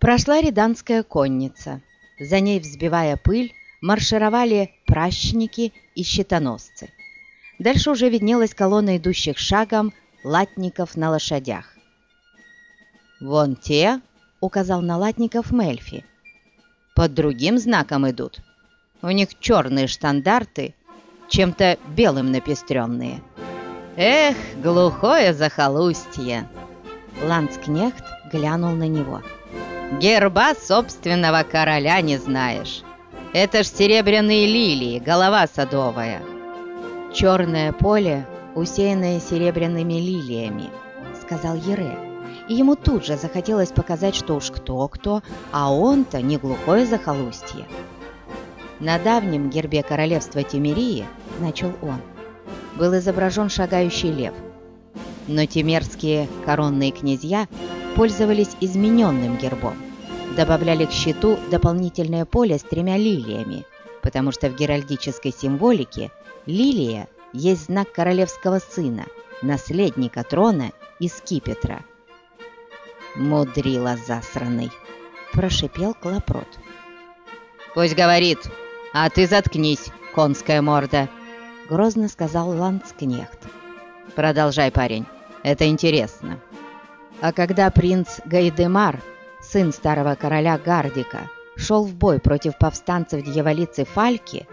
Прошла риданская конница. За ней, взбивая пыль, маршировали пращники и щитоносцы. Дальше уже виднелась колонна идущих шагом латников на лошадях. «Вон те», — указал на латников Мельфи, — «под другим знаком идут. У них черные штандарты, чем-то белым напестренные». «Эх, глухое захолустье!» Ланскнехт глянул на него. «Герба собственного короля не знаешь. Это ж серебряные лилии, голова садовая». «Черное поле, усеянное серебряными лилиями», — сказал Ере. И ему тут же захотелось показать, что уж кто-кто, а он-то не глухое захолустье. На давнем гербе королевства Тимирии, начал он, был изображен шагающий лев. Но тимерские коронные князья пользовались измененным гербом, добавляли к щиту дополнительное поле с тремя лилиями, потому что в геральдической символике лилия есть знак королевского сына, наследника трона и скипетра. «Мудрила засраный!» – прошипел Клопрот. «Пусть говорит, а ты заткнись, конская морда!» – грозно сказал Ланскнехт. «Продолжай, парень, это интересно». А когда принц Гайдемар, сын старого короля Гардика, шел в бой против повстанцев дьяволицы Фальки,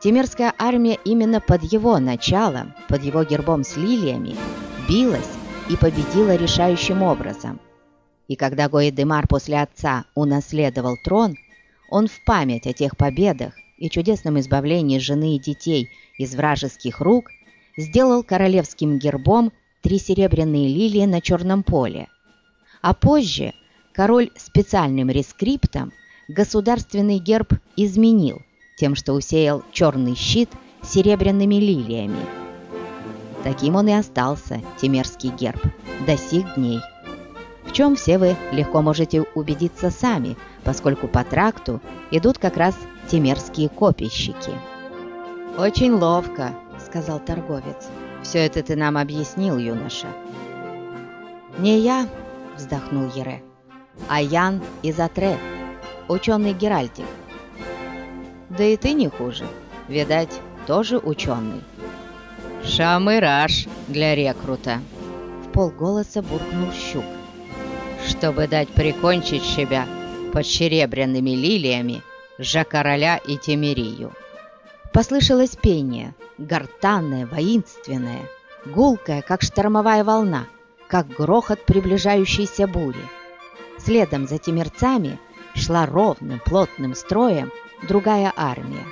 Тимирская армия именно под его началом, под его гербом с лилиями, билась и победила решающим образом. И когда Гоидемар после отца унаследовал трон, он в память о тех победах и чудесном избавлении жены и детей из вражеских рук сделал королевским гербом три серебряные лилии на черном поле. А позже король специальным рескриптом государственный герб изменил тем, что усеял черный щит серебряными лилиями. Таким он и остался, Тимерский герб, до сих дней – в чем все вы легко можете убедиться сами, поскольку по тракту идут как раз темерские копийщики. «Очень ловко», — сказал торговец. «Все это ты нам объяснил, юноша». «Не я», — вздохнул Ере, — «а Ян из Атре, ученый Геральдик». «Да и ты не хуже. Видать, тоже ученый». «Шамыраж для рекрута», — в полголоса буркнул Щук чтобы дать прикончить себя под серебряными лилиями Жакароля и Темирию. Послышалось пение, гортанное, воинственное, гулкое, как штормовая волна, как грохот приближающейся бури. Следом за тимирцами шла ровным, плотным строем другая армия.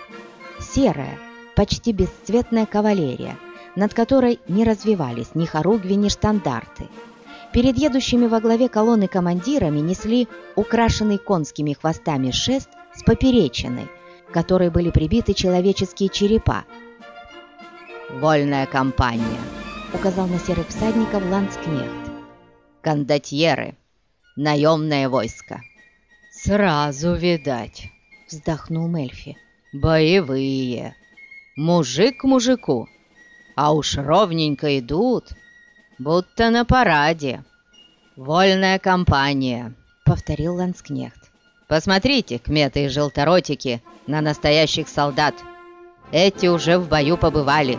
Серая, почти бесцветная кавалерия, над которой не развивались ни хоругви, ни штандарты – Перед едущими во главе колонны командирами несли украшенный конскими хвостами шест с поперечиной, которой были прибиты человеческие черепа. «Вольная компания», — указал на серых всадников Ланскнехт. «Кондотьеры, наемное войско». «Сразу видать», — вздохнул Мельфи. «Боевые. Мужик к мужику. А уж ровненько идут» будто на параде. «Вольная компания», — повторил Ланскнехт. «Посмотрите, кметы и желторотики, на настоящих солдат. Эти уже в бою побывали.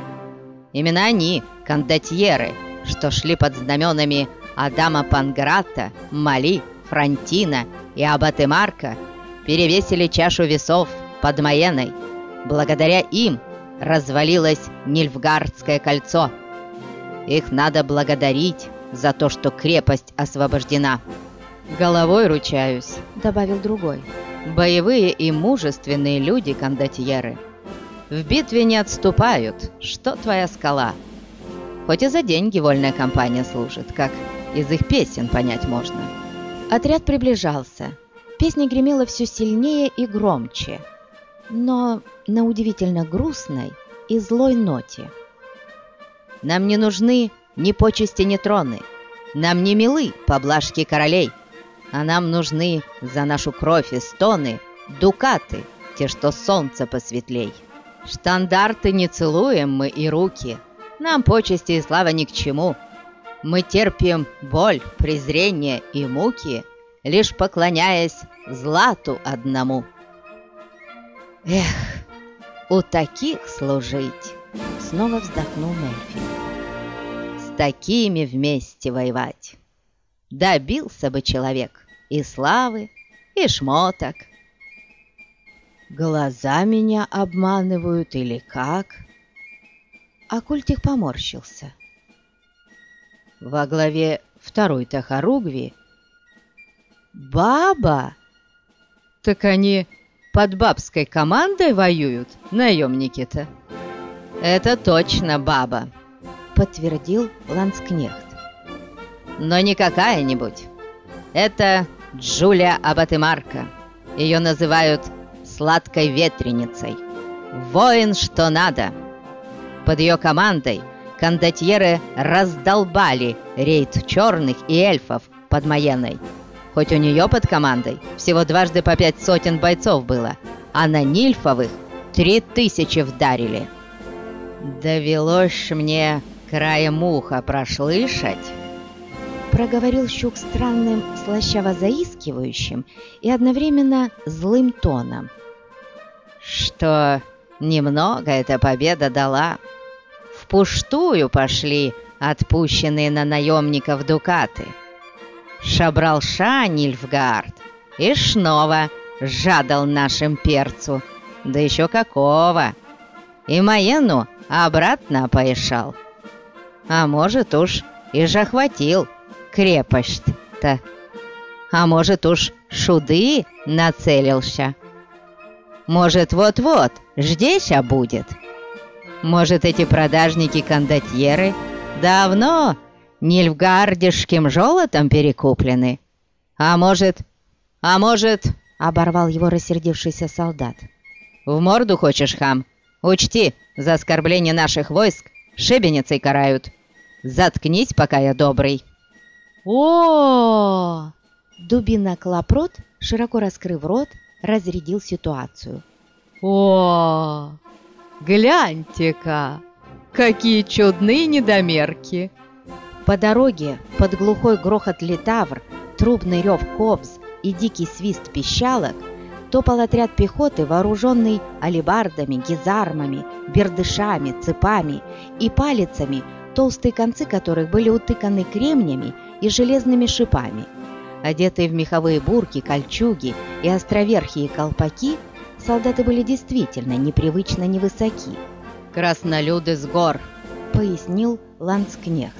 Именно они, кондотьеры, что шли под знаменами Адама Панграта, Мали, Франтина и Абаты Марка, перевесили чашу весов под Маеной. Благодаря им развалилось Нильфгардское кольцо». Их надо благодарить за то, что крепость освобождена. «Головой ручаюсь», — добавил другой. «Боевые и мужественные люди, кондотьеры. В битве не отступают. Что твоя скала? Хоть и за деньги вольная компания служит, как из их песен понять можно». Отряд приближался. Песня гремела все сильнее и громче, но на удивительно грустной и злой ноте. Нам не нужны ни почести, ни троны. Нам не милы поблажки королей, а нам нужны за нашу кровь и стоны дукаты, те, что солнце посветлей. Штандарты не целуем мы и руки, нам почести и слава ни к чему. Мы терпим боль, презрение и муки лишь поклоняясь злату одному. Эх, у таких служить, снова вздохнул Мельфи. С такими вместе воевать. Добился бы человек и славы, и шмоток. Глаза меня обманывают или как? А Культик поморщился. Во главе второй-то хоругви баба. Так они под бабской командой воюют, наемники-то. Это точно баба, подтвердил Ланскнехт. Но не какая-нибудь. Это Джулия Абатымарка. Ее называют «сладкой ветреницей». Воин что надо. Под ее командой кондотьеры раздолбали рейд черных и эльфов под Маеной. Хоть у нее под командой всего дважды по пять сотен бойцов было, а на Нильфовых три тысячи вдарили. Довелось мне краем уха прошлышать, проговорил Щук странным, слащаво-заискивающим и одновременно злым тоном. «Что немного эта победа дала. Впустую пошли отпущенные на наемников дукаты. Шабрал-ша Нильфгард и снова жадал нашим перцу, да еще какого. И Маену обратно поешал. А может уж и захватил крепость-то. А может уж шуды нацелился. Может, вот-вот ждеся будет. Может, эти продажники-кондотьеры давно нильфгардишским золотом перекуплены. А может, а может, оборвал его рассердившийся солдат. В морду хочешь, хам? Учти, за оскорбление наших войск шибеницей карают. Заткнись, пока я добрый о Дубина Клопрот, широко раскрыв рот, разрядил ситуацию. «О, гляньте-ка, какие чудные недомерки!» По дороге под глухой грохот литавр, трубный рев кобз и дикий свист пищалок топал отряд пехоты, вооруженный алебардами, гизармами, бердышами, цепами и палицами, толстые концы которых были утыканы кремнями и железными шипами. Одетые в меховые бурки, кольчуги и островерхие колпаки, солдаты были действительно непривычно невысоки. «Краснолюды с гор», — пояснил Ланскнехт.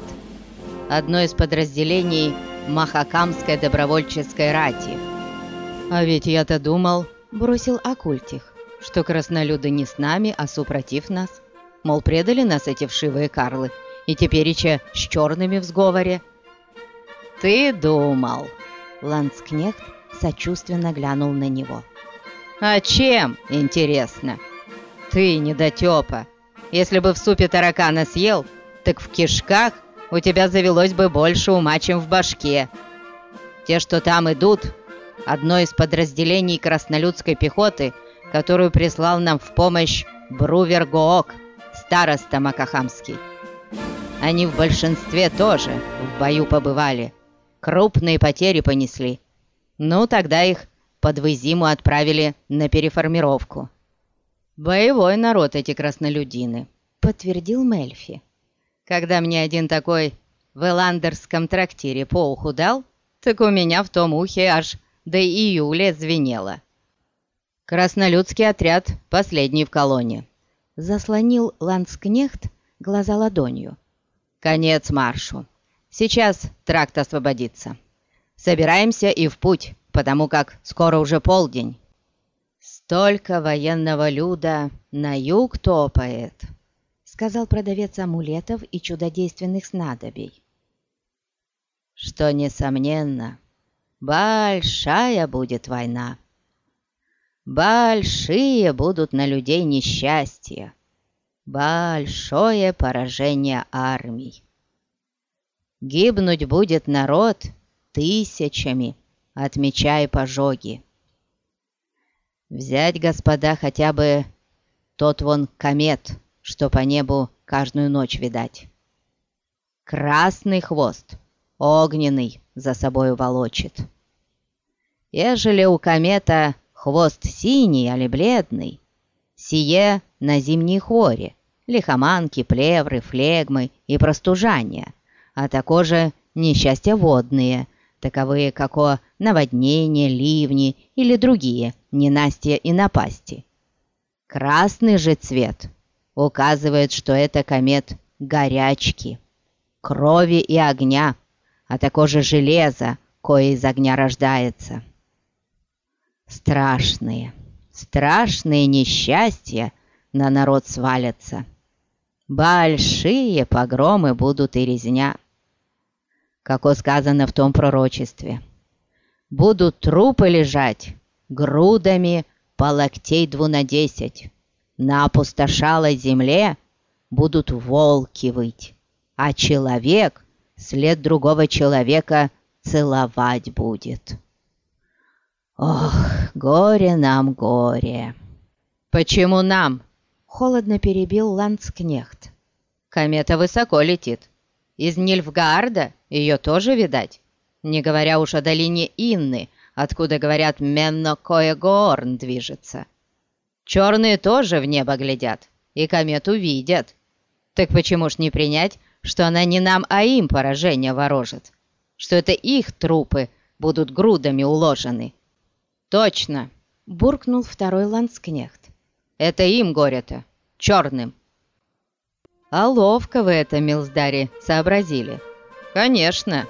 «Одно из подразделений Махакамской добровольческой рати». «А ведь я-то думал», — бросил Акультих, «что краснолюды не с нами, а супротив нас. Мол, предали нас эти вшивые карлы, и тепереча с черными в сговоре». «Ты думал!» Ланскнехт сочувственно глянул на него. «А чем, интересно? Ты, недотепа, если бы в супе таракана съел, так в кишках у тебя завелось бы больше ума, чем в башке. Те, что там идут, одно из подразделений краснолюдской пехоты, которую прислал нам в помощь Брувер Гоок, староста Макахамский. Они в большинстве тоже в бою побывали, крупные потери понесли. Ну, тогда их под Вызиму отправили на переформировку. «Боевой народ эти краснолюдины», — подтвердил Мельфи. «Когда мне один такой в Эландерском трактире по уху дал, так у меня в том ухе аж до июля звенело. Краснолюдский отряд последний в колонне». Заслонил Ланскнехт глаза ладонью. «Конец маршу. Сейчас тракт освободится. Собираемся и в путь, потому как скоро уже полдень. Столько военного люда на юг топает, сказал продавец амулетов и чудодейственных снадобий. Что, несомненно, большая будет война. Большие будут на людей несчастья. Большое поражение армий. Гибнуть будет народ тысячами, отмечая пожоги. Взять, господа, хотя бы тот вон комет, что по небу каждую ночь видать. Красный хвост, огненный за собою волочит. Ежели у комета хвост синий, али бледный, сие на зимней хворе, лихоманки, плевры, флегмы и простужания, а также несчастья водные, таковые како наводнения, ливни или другие ненастья и напасти. Красный же цвет указывает, что это комет горячки, крови и огня, а также железа, кое из огня рождается. Страшные, страшные несчастья на народ свалятся. Большие погромы будут и резня, как сказано в том пророчестве. Будут трупы лежать грудами по локтей дву на десять. На опустошалой земле будут волки выть, а человек след другого человека целовать будет. Ох, горе нам, горе! Почему нам? Холодно перебил ландскнехт. Комета высоко летит. Из Нильфгаарда ее тоже видать. Не говоря уж о долине Инны, откуда, говорят, Менно Коегорн движется. Черные тоже в небо глядят и комету видят. Так почему ж не принять, что она не нам, а им поражение ворожит? Что это их трупы будут грудами уложены? Точно, буркнул второй ланскнехт. Это им горе-то, черным. А ловко вы это, Милздари, сообразили. Конечно,